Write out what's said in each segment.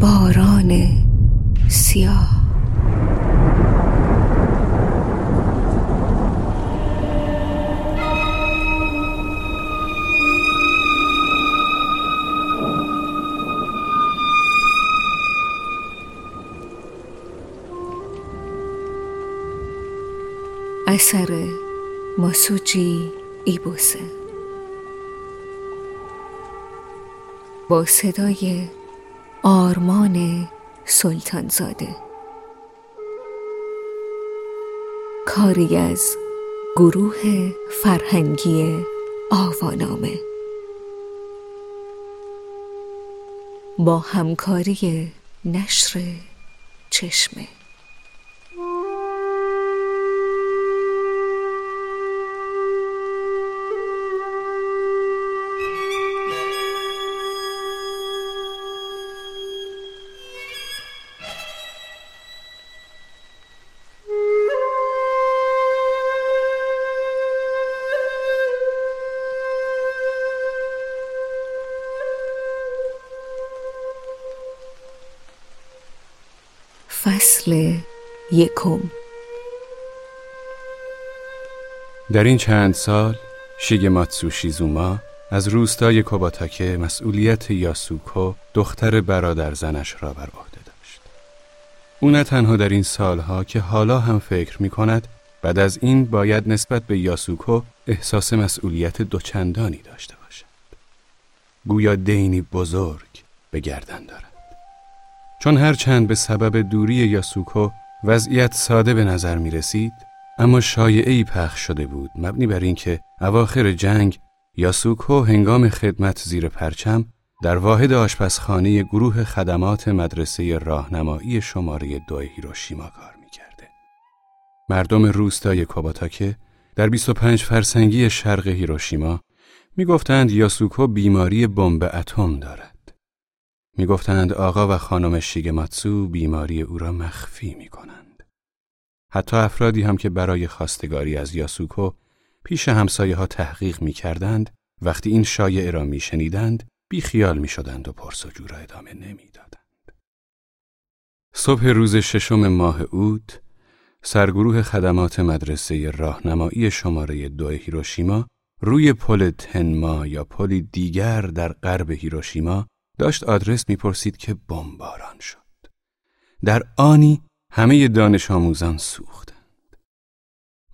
باران سیاه. اثر ماسوچی ایبوسه. با صدای آرمان سلطانزاده. کاری از گروه فرهنگی آوانامه. با همکاری نشر چشمه. یکم در این چند سال شیگماتسو شیزوما از روستای کوباتاکه مسئولیت یاسوکو دختر برادر زنش را بر عهده داشت. او نه تنها در این سالها که حالا هم فکر می کند بعد از این باید نسبت به یاسوکو احساس مسئولیت دوچندانی داشته باشد. گویا دینی بزرگ به گردن دارد. چون هرچند به سبب دوری یاسوکو وضعیت ساده به نظر می رسید اما شایعی پخش شده بود مبنی بر اینکه اواخر جنگ یاسوکو هنگام خدمت زیر پرچم در واحد آشپزخانه گروه خدمات مدرسه راهنمایی شماره دو هیروشیما کار کرده. مردم روستای کوباتاکه در 25 فرسنگی شرق هیروشیما می‌گفتند یاسوکو بیماری بمب اتم دارد. می‌گفتند آقا و خانم شیگماتسو بیماری او را مخفی می کنند. حتی افرادی هم که برای خواستگاری از یاسوکو پیش همسایه ها تحقیق می کردند وقتی این شایعه را می شنیدند بی خیال می شدند و پرسجو را ادامه نمی دادند. صبح روز ششم ماه اوت سرگروه خدمات مدرسه راهنمایی شماره دو هیروشیما روی پل تنما یا پلی دیگر در غرب هیروشیما داشت آدرس می‌پرسید که بمباران شد. در آنی همه دانش آموزان سوختند.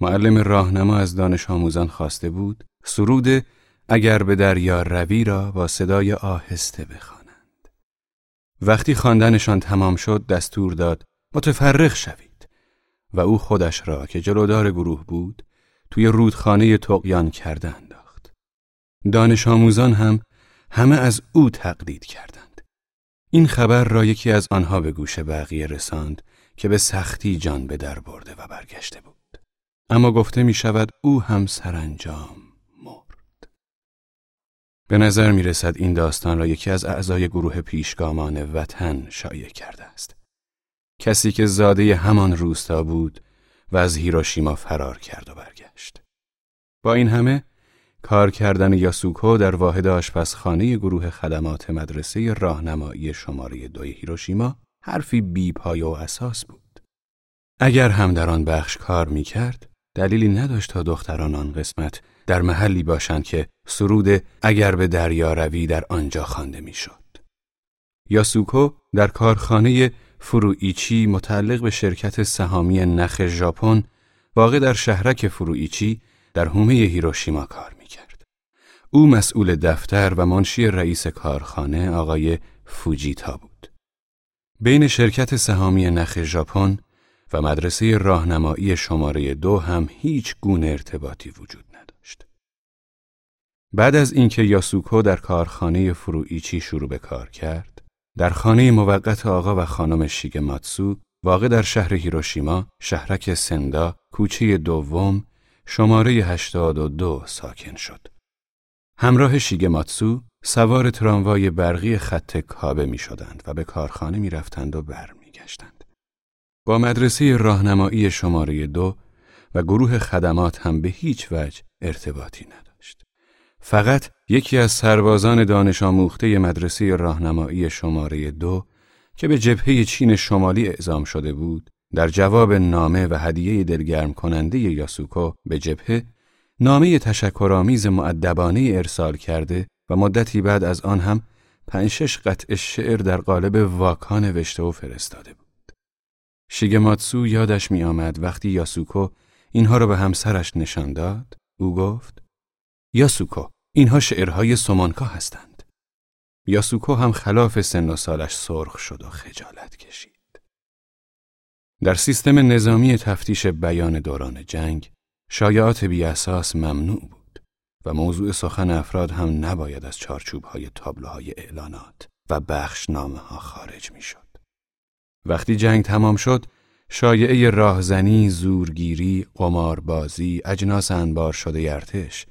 معلم راهنما از دانش آموزان خواسته بود سرود اگر به دریا روی را با صدای آهسته بخوانند. وقتی خواندنشان تمام شد دستور داد متفرق شوید و او خودش را که جلودار گروه بود توی رودخانه تقیان کرده انداخت. دانش آموزان هم همه از او تقلید کردند. این خبر را یکی از آنها به گوش بقیه رساند که به سختی جان به در برده و برگشته بود. اما گفته می شود او هم سرانجام مرد. به نظر می رسد این داستان را یکی از اعضای گروه پیشگامان وطن شایع کرده است. کسی که زاده همان روستا بود و از هیروشیما فرار کرد و برگشت. با این همه کار کردن یاسوکو در واحد آشپزخانه گروه خدمات مدرسه راهنمایی شماره دوی هیروشیما حرفی بی پای و اساس بود. اگر هم در آن بخش کار می کرد، دلیلی نداشت تا دختران آن قسمت در محلی باشند که سرود اگر به دریا روی در آنجا خوانده می‌شد. یاسوکو در کارخانه فروئیچی متعلق به شرکت سهامی نخ ژاپن واقع در شهرک فروئیچی در حومه هیروشیما کار او مسئول دفتر و منشی رئیس کارخانه آقای فوجیتا بود. بین شرکت سهامی نخ ژاپن و مدرسه راهنمایی شماره دو هم هیچ گونه ارتباطی وجود نداشت. بعد از اینکه یاسوکو در کارخانه فروئیچی شروع به کار کرد، در خانه موقت آقا و خانم شیگماتسو واقع در شهر هیروشیما، شهرک سندا، کوچه دوم، شماره 82 ساکن شد. همراه شیگماتسو سوار تراموای برقی خط کابه می شدند و به کارخانه می رفتند و بر می گشتند. با مدرسه راهنمایی شماره دو و گروه خدمات هم به هیچ وجه ارتباطی نداشت. فقط یکی از سربازان دانش آموخته مدرسه راهنمایی شماره دو که به جبهه چین شمالی اعزام شده بود در جواب نامه و هدیه دلگرم کننده یاسوکو به جبهه نامه تشکرآمیز معدبانه ارسال کرده و مدتی بعد از آن هم پنجشش قطع شعر در قالب واکا نوشته و فرستاده بود. شیگماتسو یادش می آمد وقتی یاسوکو اینها را به همسرش نشان داد او گفت یاسوکو اینها شعرهای سومانکا هستند یاسوکو هم خلاف سن و سالش سرخ شد و خجالت کشید در سیستم نظامی تفتیش بیان دوران جنگ شایعات بی اساس ممنوع بود و موضوع سخن افراد هم نباید از چارچوب های تابلوهای اعلانات و بخشنامه ها خارج می شد. وقتی جنگ تمام شد شایعه راهزنی، زورگیری، قماربازی، اجناس انبار شده ارتش،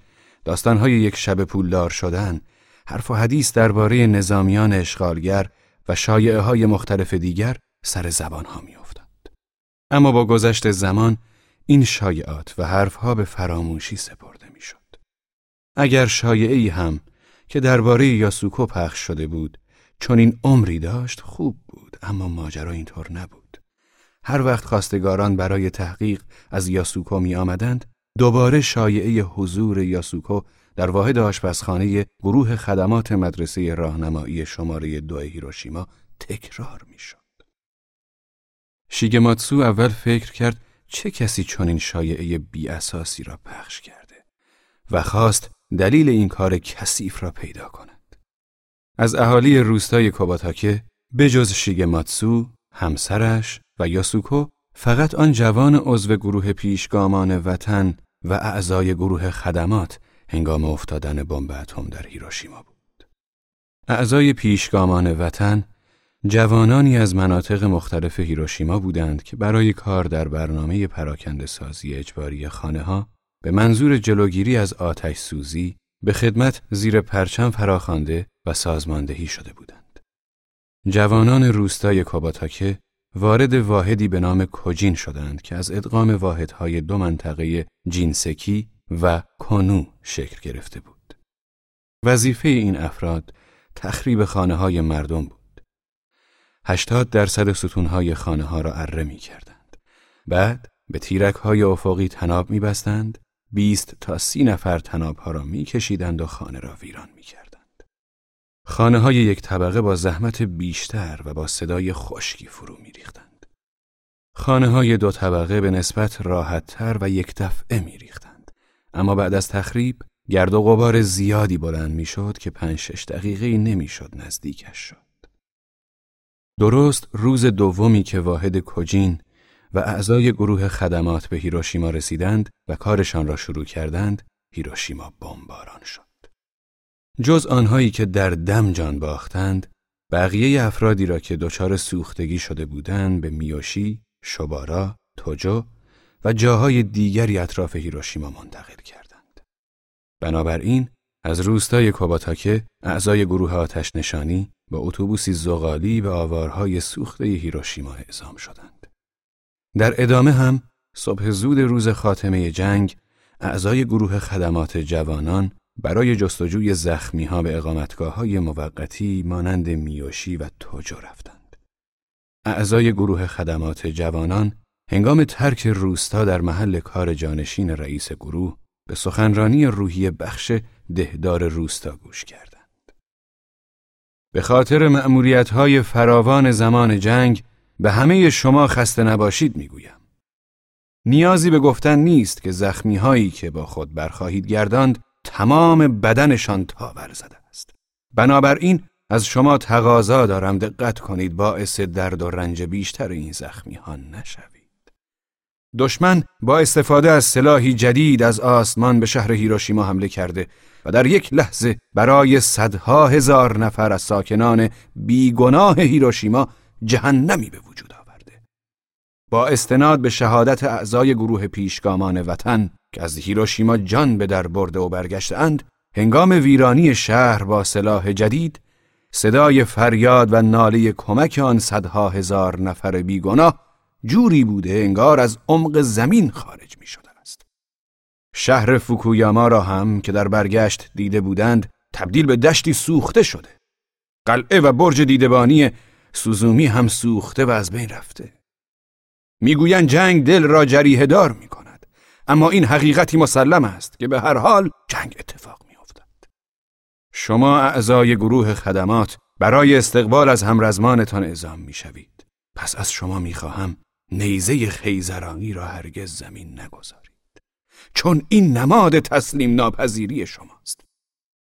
داستانهای یک شب پولدار شدن، حرف و حدیث درباره نظامیان اشغالگر و شایعه های مختلف دیگر سر زبان ها می افتاد. اما با گذشت زمان این شایعات و حرفها به فراموشی سپرده می شد. اگر شایعه ای هم که درباره یاسوکو پخش شده بود چون این عمری داشت خوب بود اما ماجرا اینطور نبود. هر وقت خواستگاران برای تحقیق از یاسوکو می آمدند دوباره شایعه حضور یاسوکو در واحد آشپزخانه گروه خدمات مدرسه راهنمایی شماره دو هیروشیما تکرار می‌شد. شیگماتسو اول فکر کرد چه کسی چنین شایعه بی اساسی را پخش کرده و خواست دلیل این کار کثیف را پیدا کند. از اهالی روستای کوباتاکه بجز شیگماتسو، همسرش و یاسوکو فقط آن جوان عضو گروه پیشگامان وطن و اعضای گروه خدمات هنگام افتادن بمب اتم در هیروشیما بود. اعضای پیشگامان وطن جوانانی از مناطق مختلف هیروشیما بودند که برای کار در برنامه پراکنده سازی اجباری خانه ها به منظور جلوگیری از آتش سوزی به خدمت زیر پرچم فراخوانده و سازماندهی شده بودند. جوانان روستای کوباتاکه وارد واحدی به نام کوجین شدند که از ادغام واحدهای دو منطقه جینسکی و کنو شکل گرفته بود. وظیفه این افراد تخریب خانه های مردم بود. هشتاد درصد ستونهای خانه ها را اره می کردند. بعد به تیرک های افقی تناب می بستند، بیست تا سی نفر تناب ها را می کشیدند و خانه را ویران می کردند. خانه های یک طبقه با زحمت بیشتر و با صدای خشکی فرو می ریختند. خانه های دو طبقه به نسبت راحت تر و یک دفعه می ریختند. اما بعد از تخریب گرد و غبار زیادی بلند می‌شد که پنج شش دقیقه نمی‌شد نزدیکش شد. درست روز دومی که واحد کوجین و اعضای گروه خدمات به هیروشیما رسیدند و کارشان را شروع کردند، هیروشیما بمباران شد. جز آنهایی که در دم جان باختند، بقیه افرادی را که دچار سوختگی شده بودند به میوشی، شبارا، توجو و جاهای دیگری اطراف هیروشیما منتقل کردند. بنابراین از روستای کوباتاکه اعضای گروه آتش نشانی با اتوبوسی زغالی به آوارهای سوخته هیروشیما اعزام شدند. در ادامه هم صبح زود روز خاتمه جنگ اعضای گروه خدمات جوانان برای جستجوی زخمی ها به اقامتگاه های موقتی مانند میوشی و توجو رفتند. اعضای گروه خدمات جوانان هنگام ترک روستا در محل کار جانشین رئیس گروه به سخنرانی روحی بخش دهدار روستا گوش کردند. به خاطر مأموریت های فراوان زمان جنگ به همه شما خسته نباشید می‌گویم. نیازی به گفتن نیست که زخمی هایی که با خود برخواهید گرداند تمام بدنشان تاور زده است. بنابراین از شما تقاضا دارم دقت کنید باعث درد و رنج بیشتر این زخمی ها نشوید. دشمن با استفاده از سلاحی جدید از آسمان به شهر هیروشیما حمله کرده و در یک لحظه برای صدها هزار نفر از ساکنان بیگناه هیروشیما جهنمی به وجود آورده. با استناد به شهادت اعضای گروه پیشگامان وطن که از هیروشیما جان به در برده و برگشتند، هنگام ویرانی شهر با سلاح جدید صدای فریاد و ناله کمک آن صدها هزار نفر بیگناه جوری بوده انگار از عمق زمین خارج می شده است. شهر فوکویاما را هم که در برگشت دیده بودند تبدیل به دشتی سوخته شده. قلعه و برج دیدبانی سوزومی هم سوخته و از بین رفته. می‌گویند جنگ دل را جریه دار می کند. اما این حقیقتی مسلم است که به هر حال جنگ اتفاق می افتد. شما اعضای گروه خدمات برای استقبال از همرزمانتان اعزام می شوید. پس از شما می خواهم نیزه خیزرانی را هرگز زمین نگذارید. چون این نماد تسلیم ناپذیری شماست.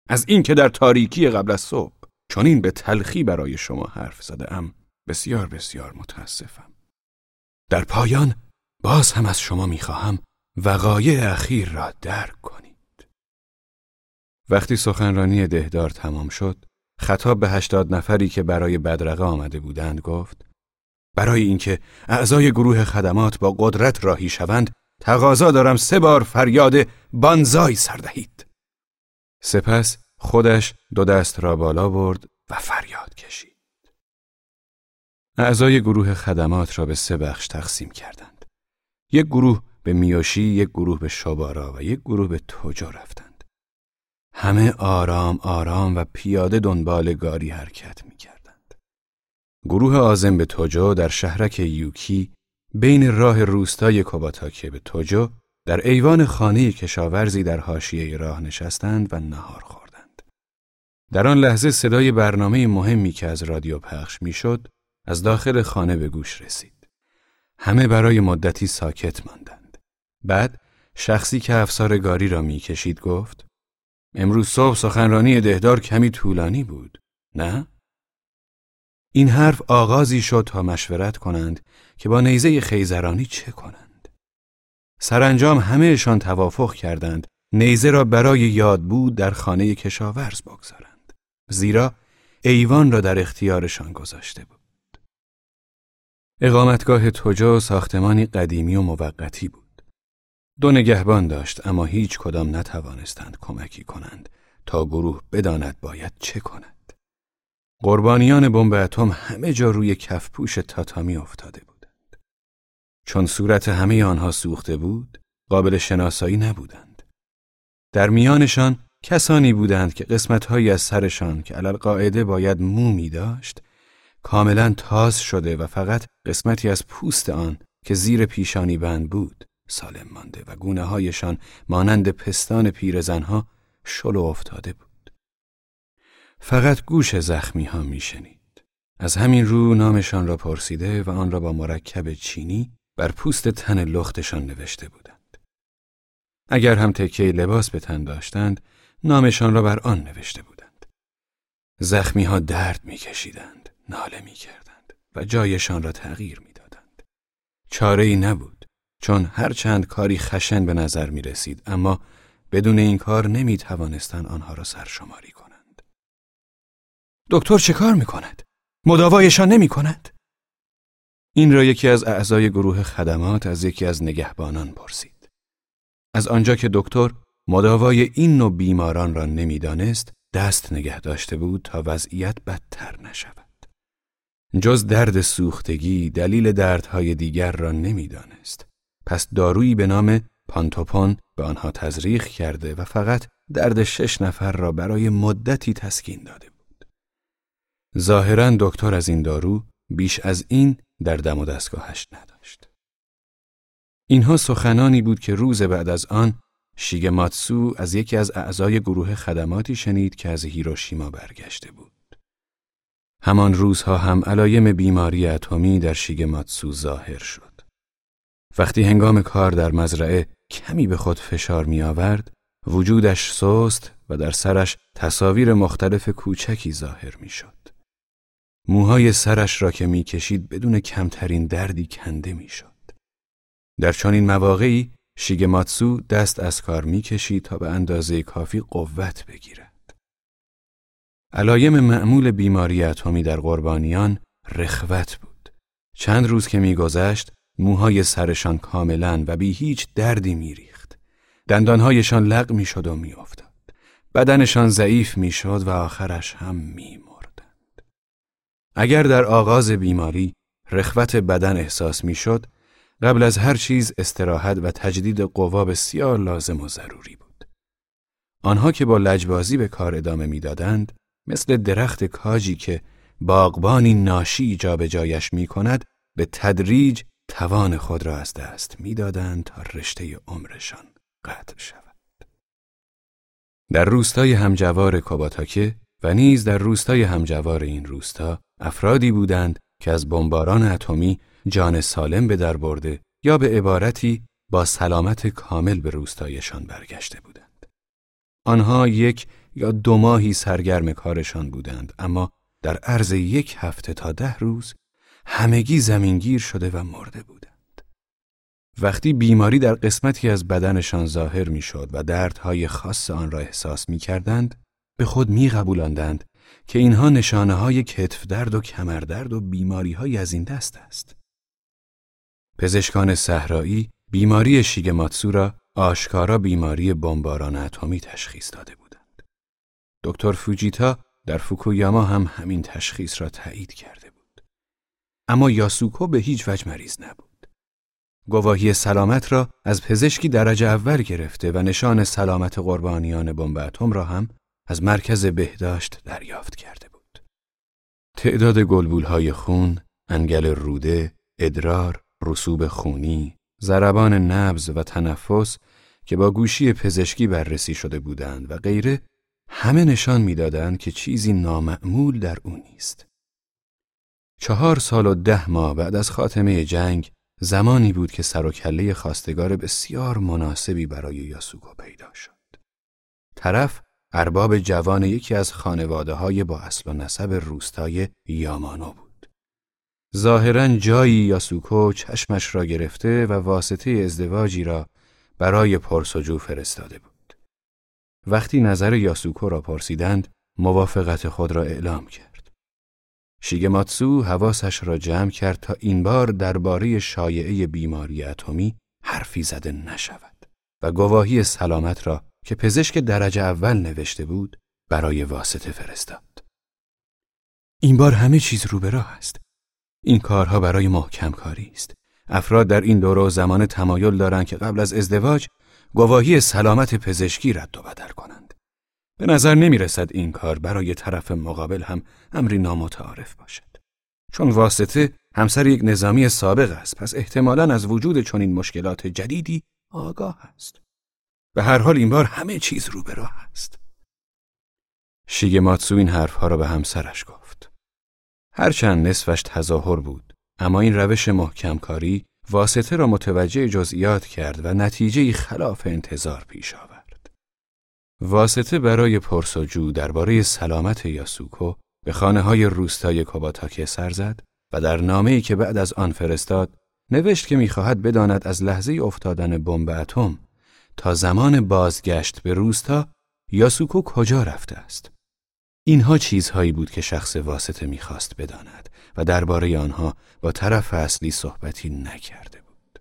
از اینکه در تاریکی قبل از صبح چون این به تلخی برای شما حرف زده ام بسیار بسیار متاسفم. در پایان باز هم از شما می‌خواهم وقایع اخیر را درک کنید. وقتی سخنرانی دهدار تمام شد خطاب به هشتاد نفری که برای بدرقه آمده بودند گفت برای اینکه اعضای گروه خدمات با قدرت راهی شوند تقاضا دارم سه بار فریاد بانزای سر دهید. سپس خودش دو دست را بالا برد و فریاد کشید. اعضای گروه خدمات را به سه بخش تقسیم کردند. یک گروه به میوشی، یک گروه به شبارا و یک گروه به توجا رفتند. همه آرام آرام و پیاده دنبال گاری حرکت می کردند. گروه آزم به توجو در شهرک یوکی بین راه روستای کوباتاکه به توجو در ایوان خانه کشاورزی در حاشیه راه نشستند و نهار خوردند. در آن لحظه صدای برنامه مهمی که از رادیو پخش می‌شد از داخل خانه به گوش رسید. همه برای مدتی ساکت ماندند. بعد شخصی که افسار گاری را می‌کشید گفت امروز صبح سخنرانی دهدار کمی طولانی بود. نه؟ این حرف آغازی شد تا مشورت کنند که با نیزه خیزرانی چه کنند. سرانجام همهشان توافق کردند نیزه را برای یاد بود در خانه کشاورز بگذارند. زیرا ایوان را در اختیارشان گذاشته بود. اقامتگاه توجا ساختمانی قدیمی و موقتی بود. دو نگهبان داشت اما هیچ کدام نتوانستند کمکی کنند تا گروه بداند باید چه کند. قربانیان بمب اتم همه جا روی کفپوش تاتامی افتاده بودند. چون صورت همه آنها سوخته بود، قابل شناسایی نبودند. در میانشان کسانی بودند که قسمتهایی از سرشان که علل قاعده باید مومی داشت، کاملا تاز شده و فقط قسمتی از پوست آن که زیر پیشانی بند بود سالم مانده و گونه هایشان مانند پستان پیرزنها شلو افتاده بود. فقط گوش زخمی ها می شنید. از همین رو نامشان را پرسیده و آن را با مرکب چینی بر پوست تن لختشان نوشته بودند. اگر هم تکه لباس به تن داشتند، نامشان را بر آن نوشته بودند. زخمی ها درد می کشیدند. ناله می کردند و جایشان را تغییر می دادند. چاره ای نبود چون هر چند کاری خشن به نظر می رسید اما بدون این کار نمی توانستند آنها را سرشماری. دکتر چه کار می کند؟ مداوایشان نمی کند؟ این را یکی از اعضای گروه خدمات از یکی از نگهبانان پرسید. از آنجا که دکتر مداوای این نوع بیماران را نمی‌دانست دست نگه داشته بود تا وضعیت بدتر نشود. جز درد سوختگی دلیل دردهای دیگر را نمی‌دانست. پس دارویی به نام پانتوپون به آنها تزریق کرده و فقط درد شش نفر را برای مدتی تسکین داده بود. ظاهرا دکتر از این دارو بیش از این در دم و دستگاهش نداشت. اینها سخنانی بود که روز بعد از آن شیگماتسو از یکی از اعضای گروه خدماتی شنید که از هیروشیما برگشته بود. همان روزها هم علایم بیماری اتمی در شیگماتسو ظاهر شد. وقتی هنگام کار در مزرعه کمی به خود فشار می آورد، وجودش سست و در سرش تصاویر مختلف کوچکی ظاهر می شد. موهای سرش را که می کشید بدون کمترین دردی کنده می شد. در چنین مواقعی شیگماتسو دست از کار می کشید تا به اندازه کافی قوت بگیرد. علایم معمول بیماری اتمی در قربانیان رخوت بود. چند روز که میگذشت موهای سرشان کاملا و بی هیچ دردی میریخت. دندانهایشان لق می‌شد و میافتاد. بدنشان ضعیف می‌شد و آخرش هم میمردند. اگر در آغاز بیماری رخوت بدن احساس می‌شد، قبل از هر چیز استراحت و تجدید قوا بسیار لازم و ضروری بود. آنها که با لجبازی به کار ادامه می‌دادند، مثل درخت کاجی که باغبانی ناشی جایش می کند به تدریج توان خود را از دست می‌دادند تا رشته عمرشان قطع شود. در روستای همجوار کوباتاکه و نیز در روستای همجوار این روستا افرادی بودند که از بمباران اتمی جان سالم به در برده یا به عبارتی با سلامت کامل به روستایشان برگشته بودند. آنها یک یا دو ماهی سرگرم کارشان بودند اما در عرض یک هفته تا ده روز همگی زمینگیر شده و مرده بودند. وقتی بیماری در قسمتی از بدنشان ظاهر می‌شد و دردهای خاص آن را احساس می کردند، به خود می قبولندند که اینها نشانه های کتف درد و کمردرد و بیماری های از این دست است. پزشکان صحرایی بیماری شیگماتسو را آشکارا بیماری بمباران اتمی تشخیص داده بودند. دکتر فوجیتا در فوکویاما هم همین تشخیص را تایید کرده بود. اما یاسوکو به هیچ وجه مریض نبود. گواهی سلامت را از پزشکی درجه اول گرفته و نشان سلامت قربانیان بمب اتم را هم از مرکز بهداشت دریافت کرده بود. تعداد گلبولهای خون، انگل روده، ادرار، رسوب خونی، ضربان نبز و تنفس که با گوشی پزشکی بررسی شده بودند و غیره همه نشان می‌دادند که چیزی نامعمول در او نیست. چهار سال و ده ماه بعد از خاتمه جنگ زمانی بود که سر و کله خواستگار بسیار مناسبی برای یاسوکو پیدا شد. طرف ارباب جوان یکی از خانواده های با اصل و نسب روستای یامانو بود. ظاهرا جایی یاسوکو چشمش را گرفته و واسطه ازدواجی را برای پرسجو فرستاده بود. وقتی نظر یاسوکو را پرسیدند، موافقت خود را اعلام کرد. شیگماتسو حواسش را جمع کرد تا این بار درباره شایعه بیماری اتمی حرفی زده نشود و گواهی سلامت را که پزشک درجه اول نوشته بود برای واسطه فرستاد. این بار همه چیز رو به راه است. این کارها برای محکم کاری است. افراد در این دوره و زمان تمایل دارند که قبل از ازدواج گواهی سلامت پزشکی رد و بدل کنند. به نظر نمی رسد این کار برای طرف مقابل هم امری نامتعارف باشد. چون واسطه همسر یک نظامی سابق است پس احتمالا از وجود چنین مشکلات جدیدی آگاه است. به هر حال این بار همه چیز رو به راه است. شیگماتسو این حرفها را به همسرش گفت. هرچند نصفش تظاهر بود، اما این روش محکمکاری واسطه را متوجه جزئیات کرد و نتیجه خلاف انتظار پیش آورد. واسطه برای پرسجو درباره سلامت یاسوکو به خانه های روستای کوباتاکه سر زد و در نامه‌ای که بعد از آن فرستاد نوشت که می‌خواهد بداند از لحظه افتادن بمب اتم تا زمان بازگشت به روستا یاسوکو کجا رفته است. اینها چیزهایی بود که شخص واسطه می‌خواست بداند و درباره آنها با طرف اصلی صحبتی نکرده بود.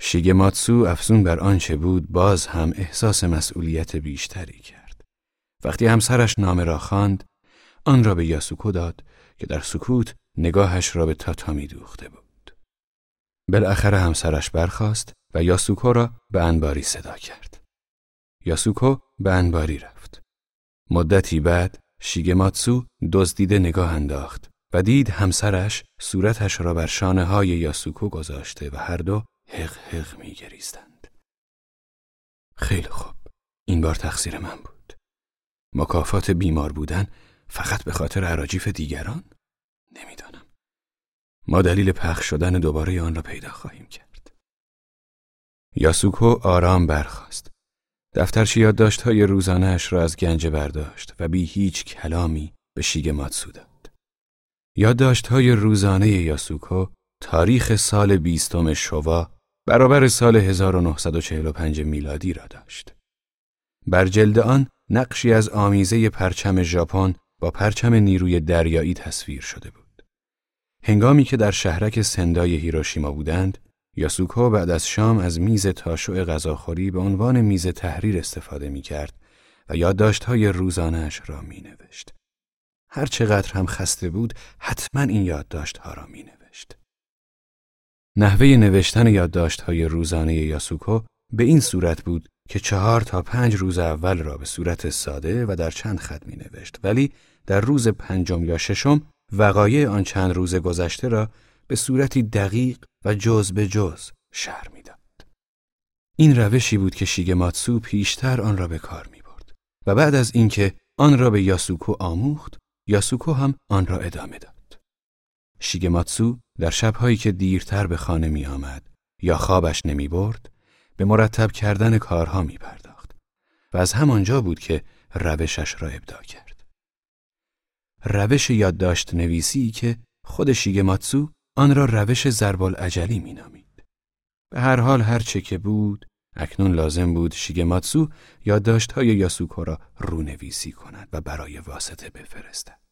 شیگماتسو افزون بر آنچه بود باز هم احساس مسئولیت بیشتری کرد. وقتی همسرش نامه را خواند، آن را به یاسوکو داد که در سکوت نگاهش را به تاتامی دوخته بود. بالاخره همسرش برخاست و یاسوکو را به انباری صدا کرد. یاسوکو به انباری رفت. مدتی بعد شیگماتسو دزدیده نگاه انداخت و دید همسرش صورتش را بر شانه های یاسوکو گذاشته و هر دو حق حق می گریستند. خیلی خوب. این بار تقصیر من بود. مکافات بیمار بودن فقط به خاطر عراجیف دیگران؟ نمی‌دانم. ما دلیل پخش شدن دوباره آن را پیدا خواهیم کرد. یاسوکو آرام برخاست. دفترچه یادداشت‌های روزانه‌اش را از گنج برداشت و بی هیچ کلامی به شیگماتسو داد. یادداشت‌های روزانه یاسوکو تاریخ سال بیستم شوا برابر سال 1945 میلادی را داشت. بر جلد آن نقشی از آمیزه پرچم ژاپن با پرچم نیروی دریایی تصویر شده بود. هنگامی که در شهرک سندای هیروشیما بودند، یاسوکو بعد از شام از میز تاشو غذاخوری به عنوان میز تحریر استفاده می کرد و یادداشت‌های روزانه‌اش را می نوشت. هر چقدر هم خسته بود حتما این یادداشت‌ها را می نوشت. نحوه نوشتن یادداشت‌های روزانه یاسوکو به این صورت بود که چهار تا پنج روز اول را به صورت ساده و در چند خط می نوشت ولی در روز پنجم یا ششم وقایع آن چند روز گذشته را به صورتی دقیق و جز به جز شهر می‌داد. این روشی بود که شیگماتسو پیشتر آن را به کار می برد و بعد از اینکه آن را به یاسوکو آموخت، یاسوکو هم آن را ادامه داد. شیگماتسو در شبهایی که دیرتر به خانه می آمد یا خوابش نمی برد به مرتب کردن کارها می پرداخت و از همانجا بود که روشش را ابدا کرد. روش یادداشت نویسی که خود شیگماتسو آن را روش زربال عجلی می نامید. به هر حال هر چه که بود اکنون لازم بود شیگماتسو یادداشت های یاسوکو را رونویسی کند و برای واسطه بفرستد.